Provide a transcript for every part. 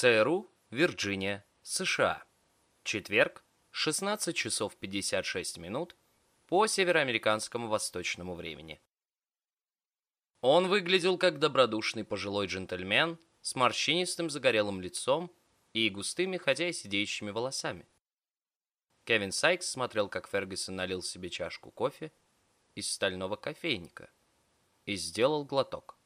ЦРУ, Вирджиния, США. Четверг, 16 часов 56 минут по североамериканскому восточному времени. Он выглядел как добродушный пожилой джентльмен с морщинистым загорелым лицом и густыми, хотя и сидеющими волосами. Кевин Сайкс смотрел, как Фергюсон налил себе чашку кофе из стального кофейника и сделал глоток.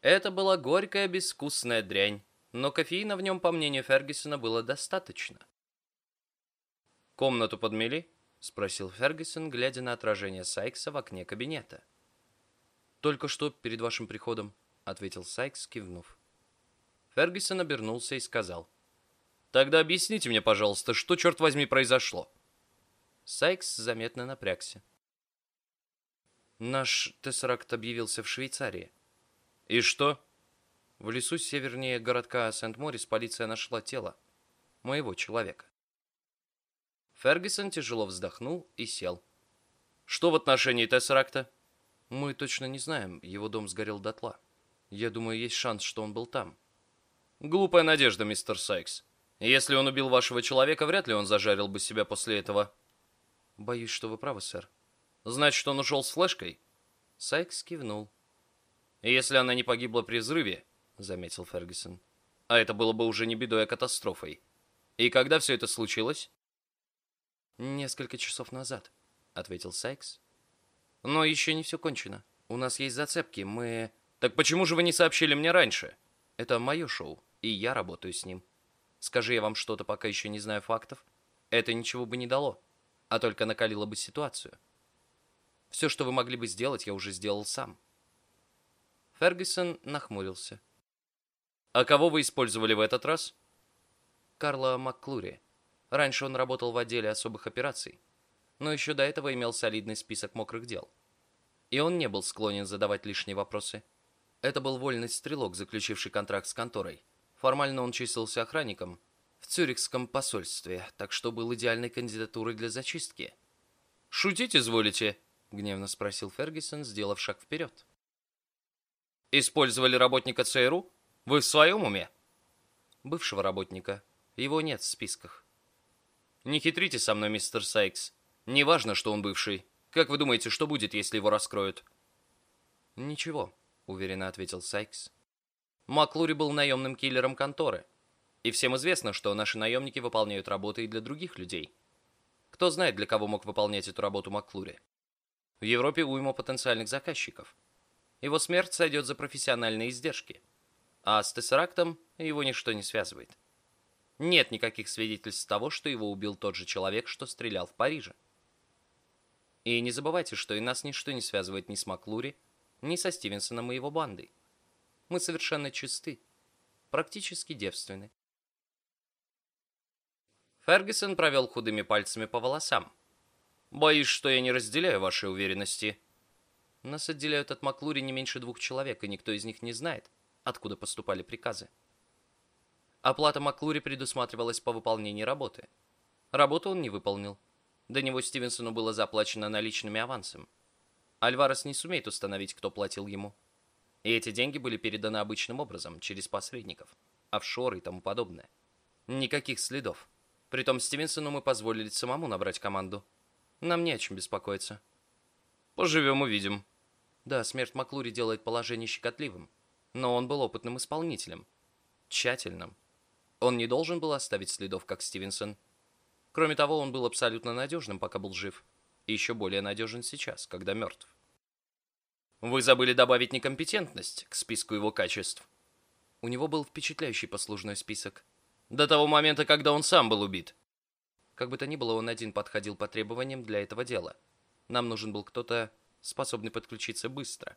Это была горькая, безвкусная дрянь, но кофеина в нем, по мнению Фергюсона, было достаточно. «Комнату подмели?» — спросил Фергюсон, глядя на отражение Сайкса в окне кабинета. «Только что перед вашим приходом», — ответил Сайкс, кивнув. Фергюсон обернулся и сказал. «Тогда объясните мне, пожалуйста, что, черт возьми, произошло?» Сайкс заметно напрягся. «Наш Тессеракт объявился в Швейцарии». «И что?» В лесу севернее городка Сент-Морис полиция нашла тело моего человека. Фергюсон тяжело вздохнул и сел. «Что в отношении Тессеракта?» «Мы точно не знаем. Его дом сгорел дотла. Я думаю, есть шанс, что он был там». «Глупая надежда, мистер Сайкс. Если он убил вашего человека, вряд ли он зажарил бы себя после этого». «Боюсь, что вы правы, сэр». «Значит, он ушел с флешкой?» Сайкс кивнул. «Если она не погибла при взрыве, заметил Фергюсон. А это было бы уже не бедой, а катастрофой. И когда все это случилось? Несколько часов назад, ответил Сайкс. Но еще не все кончено. У нас есть зацепки, мы... Так почему же вы не сообщили мне раньше? Это мое шоу, и я работаю с ним. Скажи я вам что-то, пока еще не знаю фактов, это ничего бы не дало, а только накалило бы ситуацию. Все, что вы могли бы сделать, я уже сделал сам. Фергюсон нахмурился. А кого вы использовали в этот раз? Карла Макклури. Раньше он работал в отделе особых операций, но еще до этого имел солидный список мокрых дел. И он не был склонен задавать лишние вопросы. Это был вольный стрелок, заключивший контракт с конторой. Формально он числился охранником в Цюрихском посольстве, так что был идеальной кандидатурой для зачистки. «Шутить изволите?» — гневно спросил Фергюсон, сделав шаг вперед. «Использовали работника ЦРУ?» Вы в своем уме? Бывшего работника. Его нет в списках. Не хитрите со мной, мистер Сайкс. Неважно, что он бывший. Как вы думаете, что будет, если его раскроют? Ничего, уверенно ответил Сайкс. Маклури был наемным киллером конторы. И всем известно, что наши наемники выполняют работы и для других людей. Кто знает, для кого мог выполнять эту работу Маклури? В Европе уйма потенциальных заказчиков. Его смерть сойдет за профессиональные издержки а с Тессерактом его ничто не связывает. Нет никаких свидетельств того, что его убил тот же человек, что стрелял в Париже. И не забывайте, что и нас ничто не связывает ни с Маклури, ни со Стивенсоном и его бандой. Мы совершенно чисты, практически девственны. Фергюсон провел худыми пальцами по волосам. «Боюсь, что я не разделяю вашей уверенности». Нас отделяют от Маклури не меньше двух человек, и никто из них не знает, откуда поступали приказы. Оплата Маклури предусматривалась по выполнении работы. Работу он не выполнил. До него Стивенсону было заплачено наличными авансом. Альварес не сумеет установить, кто платил ему. И эти деньги были переданы обычным образом, через посредников, офшоры и тому подобное. Никаких следов. Притом Стивенсону мы позволили самому набрать команду. Нам не о чем беспокоиться. Поживем увидим. Да, смерть Маклури делает положение щекотливым но он был опытным исполнителем. Тщательным. Он не должен был оставить следов, как Стивенсон. Кроме того, он был абсолютно надежным, пока был жив. И еще более надежен сейчас, когда мертв. Вы забыли добавить некомпетентность к списку его качеств. У него был впечатляющий послужной список. До того момента, когда он сам был убит. Как бы то ни было, он один подходил по требованиям для этого дела. Нам нужен был кто-то, способный подключиться быстро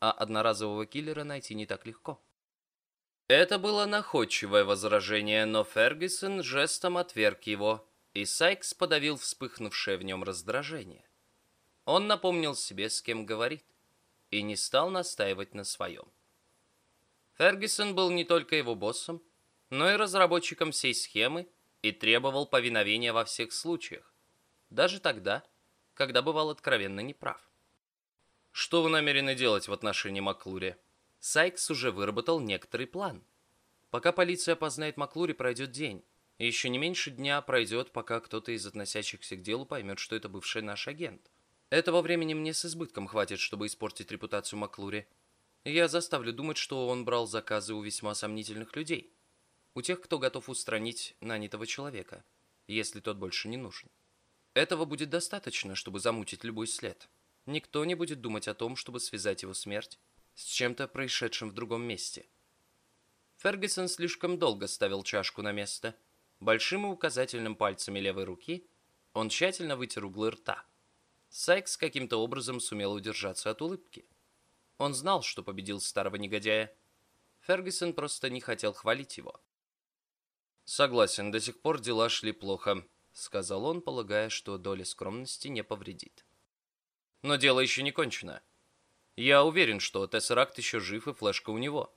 а одноразового киллера найти не так легко. Это было находчивое возражение, но Фергюсон жестом отверг его, и Сайкс подавил вспыхнувшее в нем раздражение. Он напомнил себе, с кем говорит, и не стал настаивать на своем. Фергюсон был не только его боссом, но и разработчиком всей схемы и требовал повиновения во всех случаях, даже тогда, когда бывал откровенно неправ. Что вы намерены делать в отношении Маклури? Сайкс уже выработал некоторый план. Пока полиция опознает Маклури, пройдет день. И еще не меньше дня пройдет, пока кто-то из относящихся к делу поймет, что это бывший наш агент. Этого времени мне с избытком хватит, чтобы испортить репутацию Маклури. Я заставлю думать, что он брал заказы у весьма сомнительных людей. У тех, кто готов устранить нанятого человека, если тот больше не нужен. Этого будет достаточно, чтобы замутить любой след. Никто не будет думать о том, чтобы связать его смерть с чем-то происшедшим в другом месте. Фергюсон слишком долго ставил чашку на место. Большим и указательным пальцами левой руки он тщательно вытер углы рта. Сайкс каким-то образом сумел удержаться от улыбки. Он знал, что победил старого негодяя. Фергюсон просто не хотел хвалить его. «Согласен, до сих пор дела шли плохо», — сказал он, полагая, что доля скромности не повредит. «Но дело еще не кончено. Я уверен, что Тессеракт еще жив и флешка у него.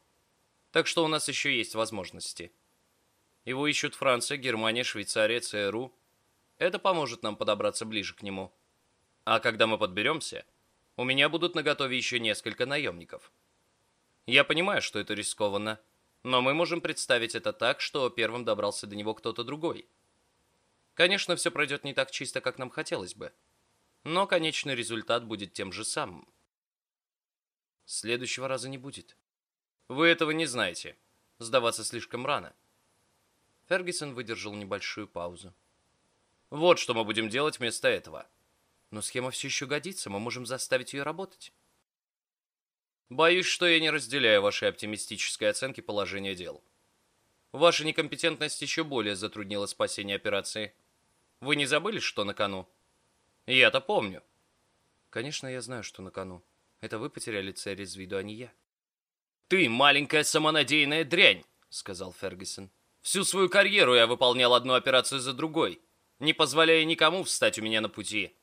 Так что у нас еще есть возможности. Его ищут Франция, Германия, Швейцария, ЦРУ. Это поможет нам подобраться ближе к нему. А когда мы подберемся, у меня будут наготове еще несколько наемников. Я понимаю, что это рискованно, — но мы можем представить это так, что первым добрался до него кто-то другой. Конечно, все пройдет не так чисто, как нам хотелось бы. Но конечный результат будет тем же самым. Следующего раза не будет. Вы этого не знаете. Сдаваться слишком рано. Фергюсон выдержал небольшую паузу. Вот что мы будем делать вместо этого. Но схема все еще годится, мы можем заставить ее работать. Боюсь, что я не разделяю вашей оптимистической оценки положения дел. Ваша некомпетентность еще более затруднила спасение операции. Вы не забыли, что на кону? Я-то помню. Конечно, я знаю, что на кону. Это вы потеряли цель из виду, а не я. Ты маленькая самонадеянная дрянь, сказал Фергюсон. Всю свою карьеру я выполнял одну операцию за другой, не позволяя никому встать у меня на пути.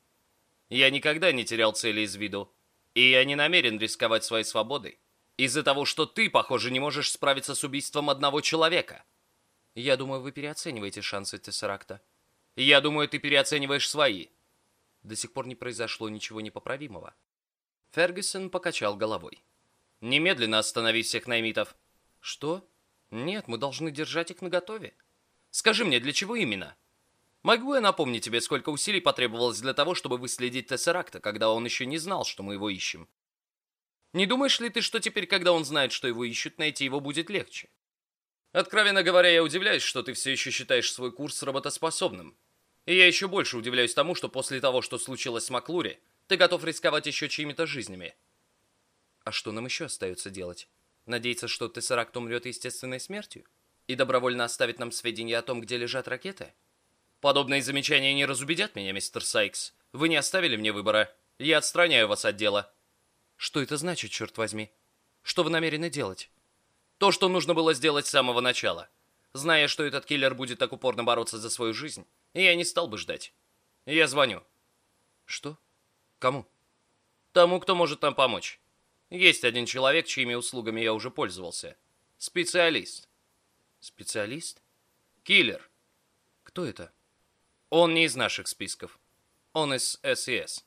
Я никогда не терял цели из виду, и я не намерен рисковать своей свободой из-за того, что ты, похоже, не можешь справиться с убийством одного человека. Я думаю, вы переоцениваете шансы Тессеракта. Я думаю, ты переоцениваешь свои. До сих пор не произошло ничего непоправимого. Фергюсон покачал головой. Немедленно останови всех наймитов. Что? Нет, мы должны держать их наготове. Скажи мне, для чего именно? Могу я напомнить тебе, сколько усилий потребовалось для того, чтобы выследить Тессеракта, когда он еще не знал, что мы его ищем? Не думаешь ли ты, что теперь, когда он знает, что его ищут, найти его будет легче? Откровенно говоря, я удивляюсь, что ты все еще считаешь свой курс работоспособным. И я еще больше удивляюсь тому, что после того, что случилось с Маклури, ты готов рисковать еще чьими-то жизнями. А что нам еще остается делать? Надеяться, что Тессеракт умрет естественной смертью? И добровольно оставить нам сведения о том, где лежат ракеты? Подобные замечания не разубедят меня, мистер Сайкс. Вы не оставили мне выбора. Я отстраняю вас от дела. Что это значит, черт возьми? Что вы намерены делать? То, что нужно было сделать с самого начала. Зная, что этот киллер будет так упорно бороться за свою жизнь, я не стал бы ждать. Я звоню. Что? Кому? Тому, кто может нам помочь. Есть один человек, чьими услугами я уже пользовался. Специалист. Специалист? Киллер. Кто это? Он не из наших списков. Он из SES.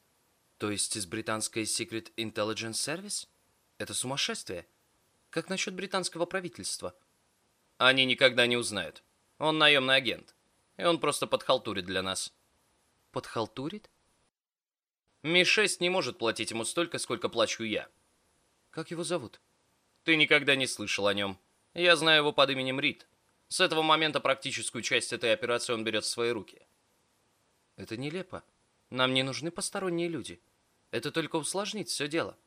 То есть из британской Secret Intelligence Service? Это сумасшествие. Как насчет британского правительства? Они никогда не узнают. Он наемный агент. И он просто подхалтурит для нас. Подхалтурит? Ми-6 не может платить ему столько, сколько плачу я. Как его зовут? Ты никогда не слышал о нем. Я знаю его под именем Рид. С этого момента практическую часть этой операции он берет в свои руки. Это нелепо. Нам не нужны посторонние люди. Это только усложнит все дело.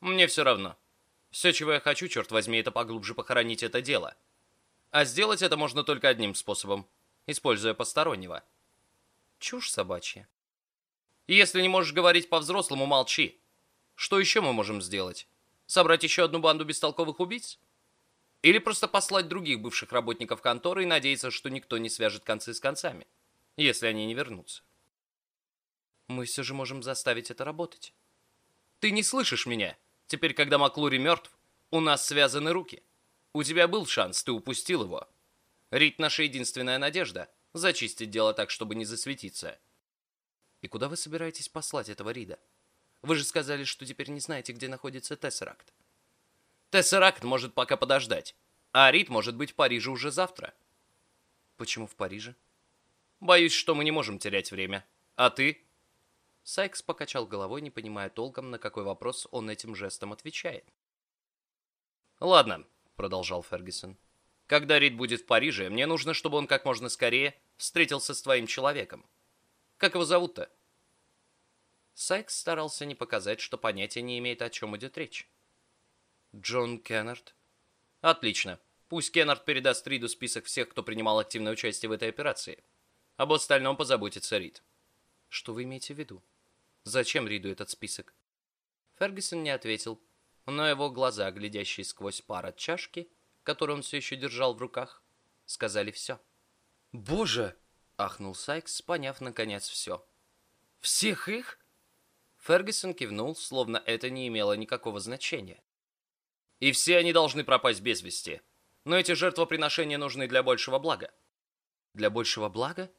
Мне все равно. Все, чего я хочу, черт возьми, это поглубже похоронить это дело. А сделать это можно только одним способом, используя постороннего. Чушь собачья. Если не можешь говорить по-взрослому, молчи. Что еще мы можем сделать? Собрать еще одну банду бестолковых убийц? Или просто послать других бывших работников конторы и надеяться, что никто не свяжет концы с концами, если они не вернутся? мы все же можем заставить это работать. Ты не слышишь меня? Теперь, когда Маклури мертв, у нас связаны руки. У тебя был шанс, ты упустил его. Рит наша единственная надежда — зачистить дело так, чтобы не засветиться. И куда вы собираетесь послать этого Рида? Вы же сказали, что теперь не знаете, где находится Тессеракт. Тессеракт может пока подождать. А Рид может быть в Париже уже завтра. Почему в Париже? Боюсь, что мы не можем терять время. А ты? Сайкс покачал головой, не понимая толком, на какой вопрос он этим жестом отвечает. «Ладно», — продолжал Фергюсон. «Когда Рид будет в Париже, мне нужно, чтобы он как можно скорее встретился с твоим человеком. Как его зовут-то?» Сайкс старался не показать, что понятия не имеет, о чем идет речь. «Джон Кеннард». «Отлично. Пусть Кеннард передаст Риду список всех, кто принимал активное участие в этой операции. Об остальном позаботится Рид». «Что вы имеете в виду? Зачем Риду этот список?» Фергюсон не ответил, но его глаза, глядящие сквозь пар от чашки, которую он все еще держал в руках, сказали все. «Боже!» — ахнул Сайкс, поняв наконец все. «Всех их?» Фергюсон кивнул, словно это не имело никакого значения. «И все они должны пропасть без вести. Но эти жертвоприношения нужны для большего блага». «Для большего блага?»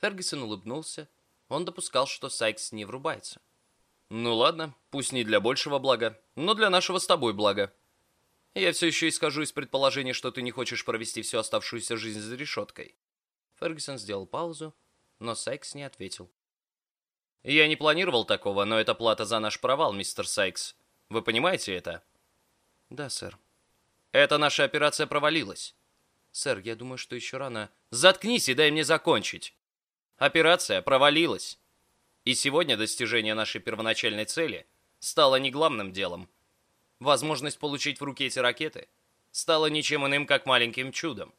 Фергюсон улыбнулся. Он допускал, что Сайкс не врубается. «Ну ладно, пусть не для большего блага, но для нашего с тобой блага. Я все еще исхожу из предположения, что ты не хочешь провести всю оставшуюся жизнь за решеткой». Фергюсон сделал паузу, но Сайкс не ответил. «Я не планировал такого, но это плата за наш провал, мистер Сайкс. Вы понимаете это?» «Да, сэр». «Эта наша операция провалилась». «Сэр, я думаю, что еще рано...» «Заткнись и дай мне закончить!» «Операция провалилась. И сегодня достижение нашей первоначальной цели стало не главным делом. Возможность получить в руки эти ракеты стала ничем иным, как маленьким чудом.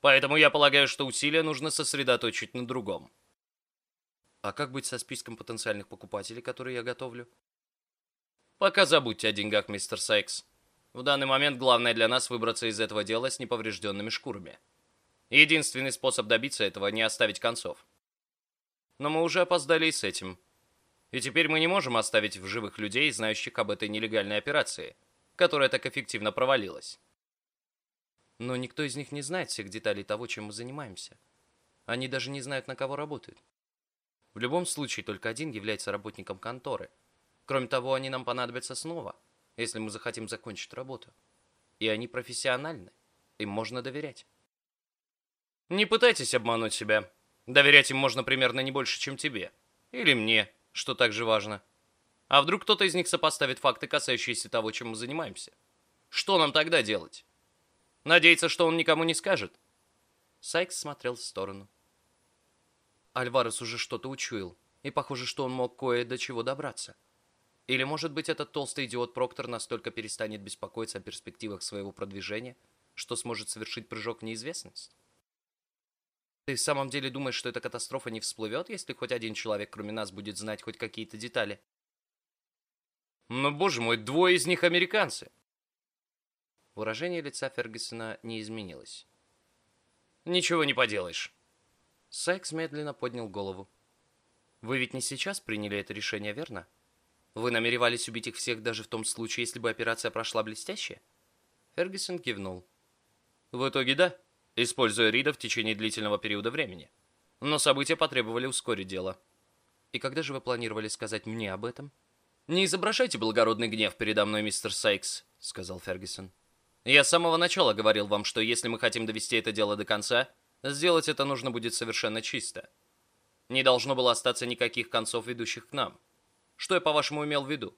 Поэтому я полагаю, что усилия нужно сосредоточить на другом. А как быть со списком потенциальных покупателей, которые я готовлю? Пока забудьте о деньгах, мистер Сайкс. В данный момент главное для нас выбраться из этого дела с неповрежденными шкурами. Единственный способ добиться этого — не оставить концов но мы уже опоздали с этим. И теперь мы не можем оставить в живых людей, знающих об этой нелегальной операции, которая так эффективно провалилась. Но никто из них не знает всех деталей того, чем мы занимаемся. Они даже не знают, на кого работают. В любом случае, только один является работником конторы. Кроме того, они нам понадобятся снова, если мы захотим закончить работу. И они профессиональны. Им можно доверять. Не пытайтесь обмануть себя. Доверять им можно примерно не больше, чем тебе. Или мне, что также важно. А вдруг кто-то из них сопоставит факты, касающиеся того, чем мы занимаемся? Что нам тогда делать? Надеяться, что он никому не скажет? Сайкс смотрел в сторону. Альварес уже что-то учуял, и похоже, что он мог кое до чего добраться. Или, может быть, этот толстый идиот Проктор настолько перестанет беспокоиться о перспективах своего продвижения, что сможет совершить прыжок в неизвестность? Ты в самом деле думаешь, что эта катастрофа не всплывет, если хоть один человек, кроме нас, будет знать хоть какие-то детали? Но, боже мой, двое из них американцы. Выражение лица Фергюсона не изменилось. Ничего не поделаешь. Сайкс медленно поднял голову. Вы ведь не сейчас приняли это решение, верно? Вы намеревались убить их всех даже в том случае, если бы операция прошла блестяще? Фергюсон кивнул. В итоге да используя Рида в течение длительного периода времени. Но события потребовали ускорить дело. И когда же вы планировали сказать мне об этом? «Не изображайте благородный гнев передо мной, мистер Сайкс», — сказал Фергюсон. «Я с самого начала говорил вам, что если мы хотим довести это дело до конца, сделать это нужно будет совершенно чисто. Не должно было остаться никаких концов, ведущих к нам. Что я, по-вашему, имел в виду?»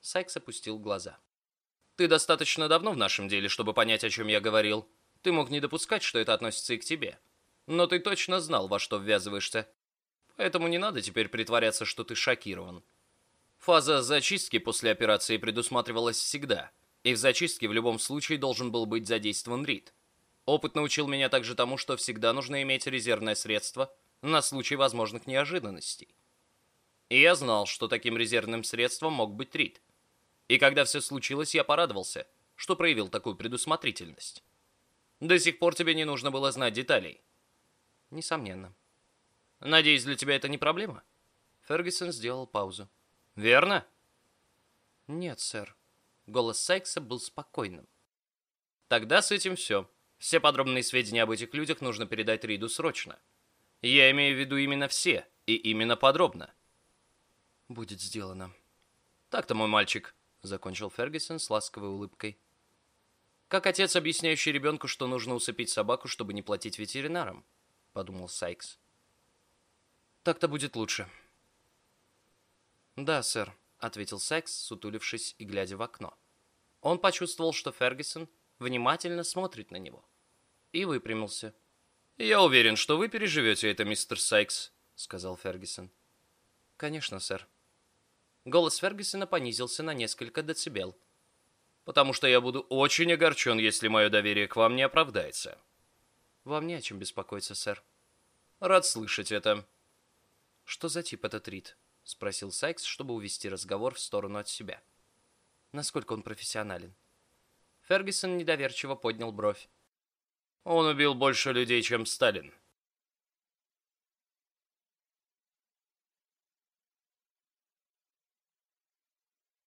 Сайкс опустил глаза. «Ты достаточно давно в нашем деле, чтобы понять, о чем я говорил. Ты мог не допускать, что это относится и к тебе. Но ты точно знал, во что ввязываешься. Поэтому не надо теперь притворяться, что ты шокирован. Фаза зачистки после операции предусматривалась всегда, и в зачистке в любом случае должен был быть задействован Рид. Опыт научил меня также тому, что всегда нужно иметь резервное средство на случай возможных неожиданностей. И я знал, что таким резервным средством мог быть Рид. И когда все случилось, я порадовался, что проявил такую предусмотрительность. До сих пор тебе не нужно было знать деталей. Несомненно. Надеюсь, для тебя это не проблема? Фергюсон сделал паузу. Верно? Нет, сэр. Голос Сайкса был спокойным. Тогда с этим все. Все подробные сведения об этих людях нужно передать Риду срочно. Я имею в виду именно все, и именно подробно. Будет сделано. Так-то, мой мальчик, закончил Фергюсон с ласковой улыбкой. Как отец, объясняющий ребенку, что нужно усыпить собаку, чтобы не платить ветеринарам, подумал Сайкс. Так-то будет лучше. Да, сэр, ответил Сайкс, сутулившись и глядя в окно. Он почувствовал, что Фергюсон внимательно смотрит на него. И выпрямился. «Я уверен, что вы переживете это, мистер Сайкс», — сказал Фергюсон. «Конечно, сэр». Голос Фергюсона понизился на несколько децибел. «Потому что я буду очень огорчен, если мое доверие к вам не оправдается». «Вам не о чем беспокоиться, сэр». «Рад слышать это». «Что за тип этот Рид?» — спросил Сайкс, чтобы увести разговор в сторону от себя. «Насколько он профессионален?» Фергюсон недоверчиво поднял бровь. «Он убил больше людей, чем Сталин»,